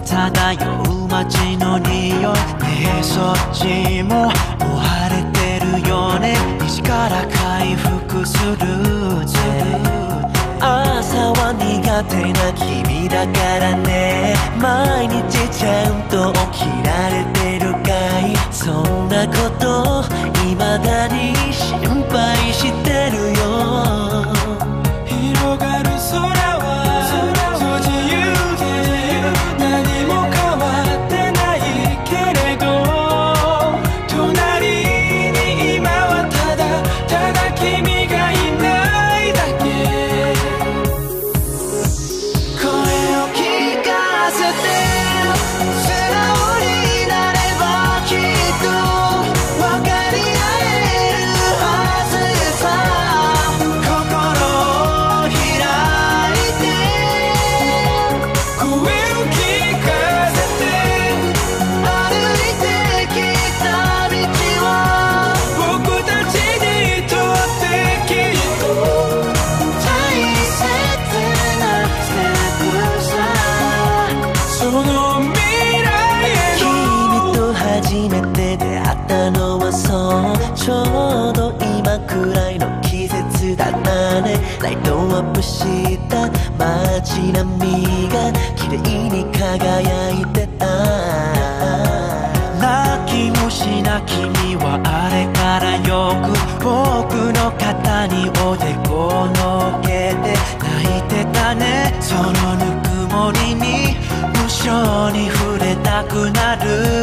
漂う街の匂い。ねえそっちももう晴れてるよね。西から回復するぜ。朝は苦手な君だからね。毎日ちゃんと起きられてるかい。そんなこと街並みが綺麗に輝いてた。泣きもしな君はあれからよく僕の肩におでこを乗っけて泣いてたね。そのぬくもりに無性に触れたくなる。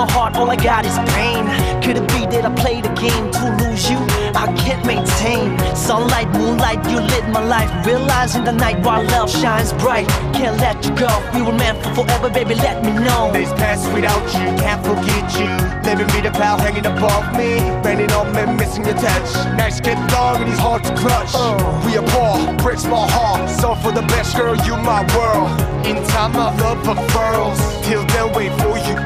My heart, all I got is pain. Could it be that I played the game to lose you? I can't maintain. Sunlight, moonlight, you lit my life. Realizing the night while love shines bright. Can't let you go. We were meant for forever, baby. Let me know. Days pass without you, can't forget you. Living me the pal hanging above me. Raining on me, missing your touch. Nights get long and it's hard to clutch. Oh. We apart, breaks my heart. So for the best girl, you my world. In time, my love unfurls. Till then, wait for you,